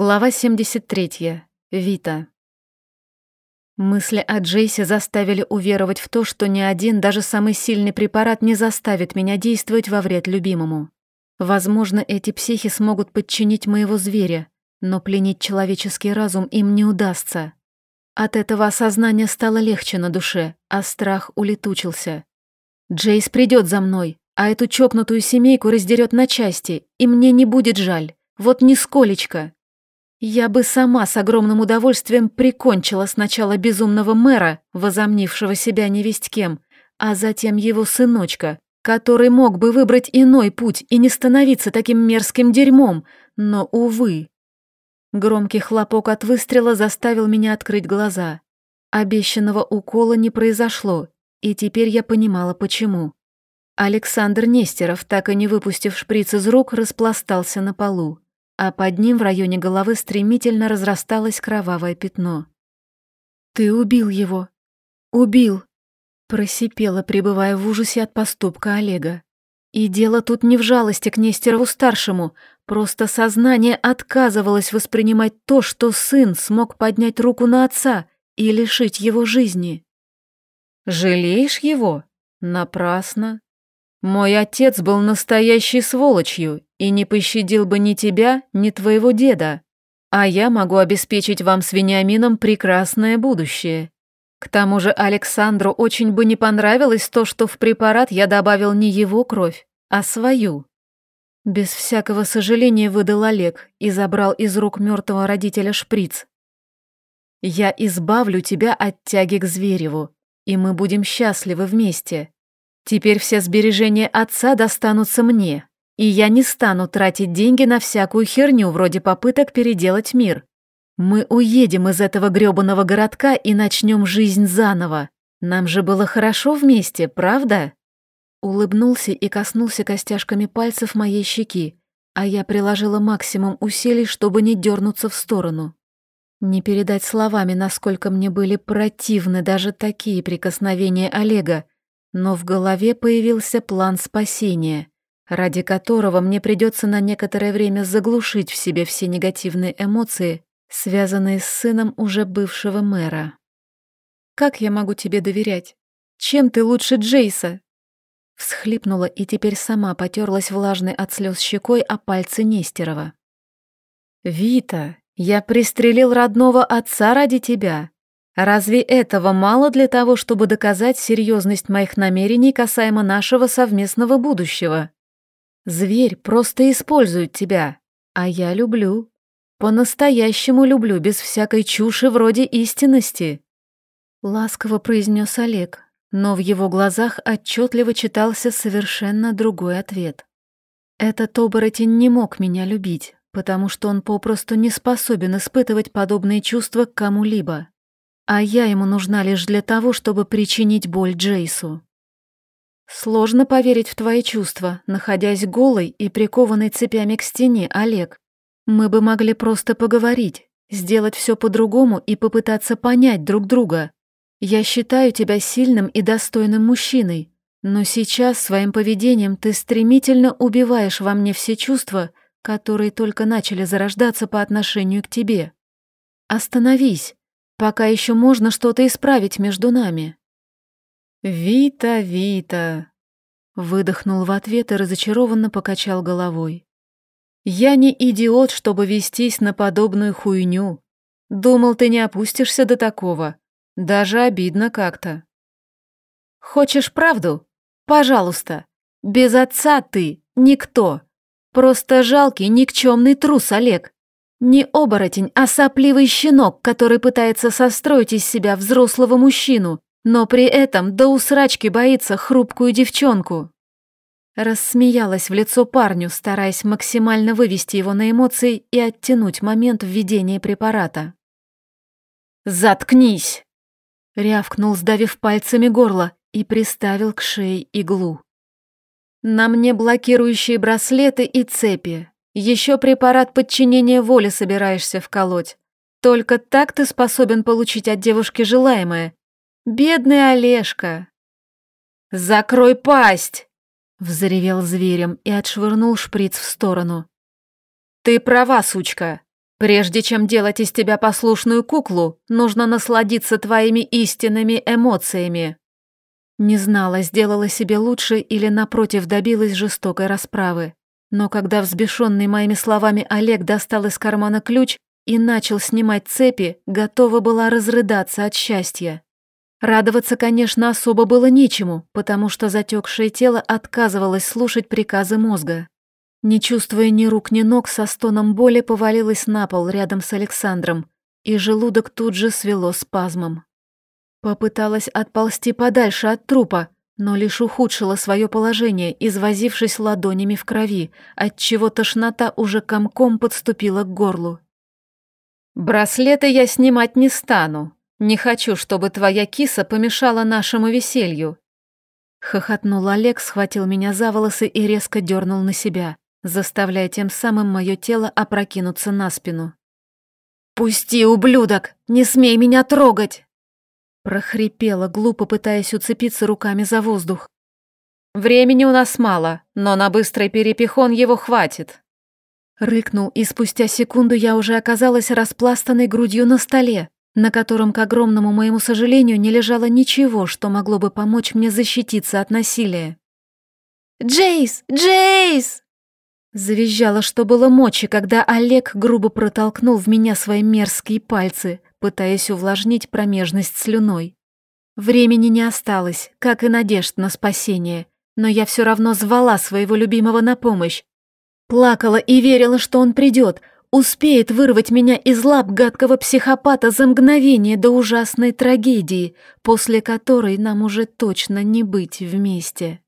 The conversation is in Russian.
Глава 73. Вита. Мысли о Джейсе заставили уверовать в то, что ни один, даже самый сильный препарат не заставит меня действовать во вред любимому. Возможно, эти психи смогут подчинить моего зверя, но пленить человеческий разум им не удастся. От этого осознания стало легче на душе, а страх улетучился. Джейс придет за мной, а эту чокнутую семейку раздерет на части, и мне не будет жаль. Вот нисколечко. Я бы сама с огромным удовольствием прикончила сначала безумного мэра, возомнившего себя невесть кем, а затем его сыночка, который мог бы выбрать иной путь и не становиться таким мерзким дерьмом, но, увы. Громкий хлопок от выстрела заставил меня открыть глаза. Обещанного укола не произошло, и теперь я понимала, почему. Александр Нестеров, так и не выпустив шприц из рук, распластался на полу а под ним в районе головы стремительно разрасталось кровавое пятно. «Ты убил его! Убил!» Просипела, пребывая в ужасе от поступка Олега. И дело тут не в жалости к Нестерову-старшему, просто сознание отказывалось воспринимать то, что сын смог поднять руку на отца и лишить его жизни. «Жалеешь его? Напрасно. Мой отец был настоящей сволочью и не пощадил бы ни тебя, ни твоего деда. А я могу обеспечить вам с Вениамином прекрасное будущее. К тому же Александру очень бы не понравилось то, что в препарат я добавил не его кровь, а свою. Без всякого сожаления выдал Олег и забрал из рук мертвого родителя шприц. «Я избавлю тебя от тяги к Звереву, и мы будем счастливы вместе. Теперь все сбережения отца достанутся мне, и я не стану тратить деньги на всякую херню вроде попыток переделать мир. Мы уедем из этого грёбаного городка и начнем жизнь заново. Нам же было хорошо вместе, правда?» Улыбнулся и коснулся костяшками пальцев моей щеки, а я приложила максимум усилий, чтобы не дернуться в сторону. Не передать словами, насколько мне были противны даже такие прикосновения Олега, но в голове появился план спасения — ради которого мне придется на некоторое время заглушить в себе все негативные эмоции, связанные с сыном уже бывшего мэра. «Как я могу тебе доверять? Чем ты лучше Джейса?» Всхлипнула и теперь сама потерлась влажной от слез щекой о пальцы Нестерова. «Вита, я пристрелил родного отца ради тебя. Разве этого мало для того, чтобы доказать серьезность моих намерений касаемо нашего совместного будущего?» Зверь просто использует тебя, а я люблю. По-настоящему люблю, без всякой чуши вроде истинности. Ласково произнес Олег, но в его глазах отчетливо читался совершенно другой ответ. Этот оборотень не мог меня любить, потому что он попросту не способен испытывать подобные чувства к кому-либо. А я ему нужна лишь для того, чтобы причинить боль Джейсу. Сложно поверить в твои чувства, находясь голой и прикованной цепями к стене, Олег. Мы бы могли просто поговорить, сделать все по-другому и попытаться понять друг друга. Я считаю тебя сильным и достойным мужчиной, но сейчас своим поведением ты стремительно убиваешь во мне все чувства, которые только начали зарождаться по отношению к тебе. Остановись, пока еще можно что-то исправить между нами. «Вита, Вита!» Выдохнул в ответ и разочарованно покачал головой. «Я не идиот, чтобы вестись на подобную хуйню. Думал, ты не опустишься до такого. Даже обидно как-то». «Хочешь правду? Пожалуйста. Без отца ты никто. Просто жалкий, никчемный трус, Олег. Не оборотень, а сопливый щенок, который пытается состроить из себя взрослого мужчину, но при этом до усрачки боится хрупкую девчонку. Рассмеялась в лицо парню, стараясь максимально вывести его на эмоции и оттянуть момент введения препарата. «Заткнись!» — рявкнул, сдавив пальцами горло, и приставил к шее иглу. «На мне блокирующие браслеты и цепи. Еще препарат подчинения воли собираешься вколоть. Только так ты способен получить от девушки желаемое, Бедный Олежка!» «Закрой пасть!» — взревел зверем и отшвырнул шприц в сторону. «Ты права, сучка. Прежде чем делать из тебя послушную куклу, нужно насладиться твоими истинными эмоциями. Не знала, сделала себе лучше или, напротив, добилась жестокой расправы. Но когда взбешенный моими словами Олег достал из кармана ключ и начал снимать цепи, готова была разрыдаться от счастья. Радоваться, конечно, особо было нечему, потому что затекшее тело отказывалось слушать приказы мозга. Не чувствуя ни рук, ни ног, со стоном боли повалилась на пол рядом с Александром, и желудок тут же свело спазмом. Попыталась отползти подальше от трупа, но лишь ухудшила свое положение, извозившись ладонями в крови, отчего тошнота уже комком подступила к горлу. «Браслеты я снимать не стану. Не хочу, чтобы твоя киса помешала нашему веселью». Хохотнул Олег, схватил меня за волосы и резко дернул на себя, заставляя тем самым мое тело опрокинуться на спину. «Пусти, ублюдок! Не смей меня трогать!» Прохрипела, глупо пытаясь уцепиться руками за воздух. «Времени у нас мало, но на быстрый перепихон его хватит». Рыкнул, и спустя секунду я уже оказалась распластанной грудью на столе, на котором, к огромному моему сожалению, не лежало ничего, что могло бы помочь мне защититься от насилия. «Джейс! Джейс!» Завизжала, что было мочи, когда Олег грубо протолкнул в меня свои мерзкие пальцы, пытаясь увлажнить промежность слюной. Времени не осталось, как и надежд на спасение, но я все равно звала своего любимого на помощь. Плакала и верила, что он придет, успеет вырвать меня из лап гадкого психопата за мгновение до ужасной трагедии, после которой нам уже точно не быть вместе.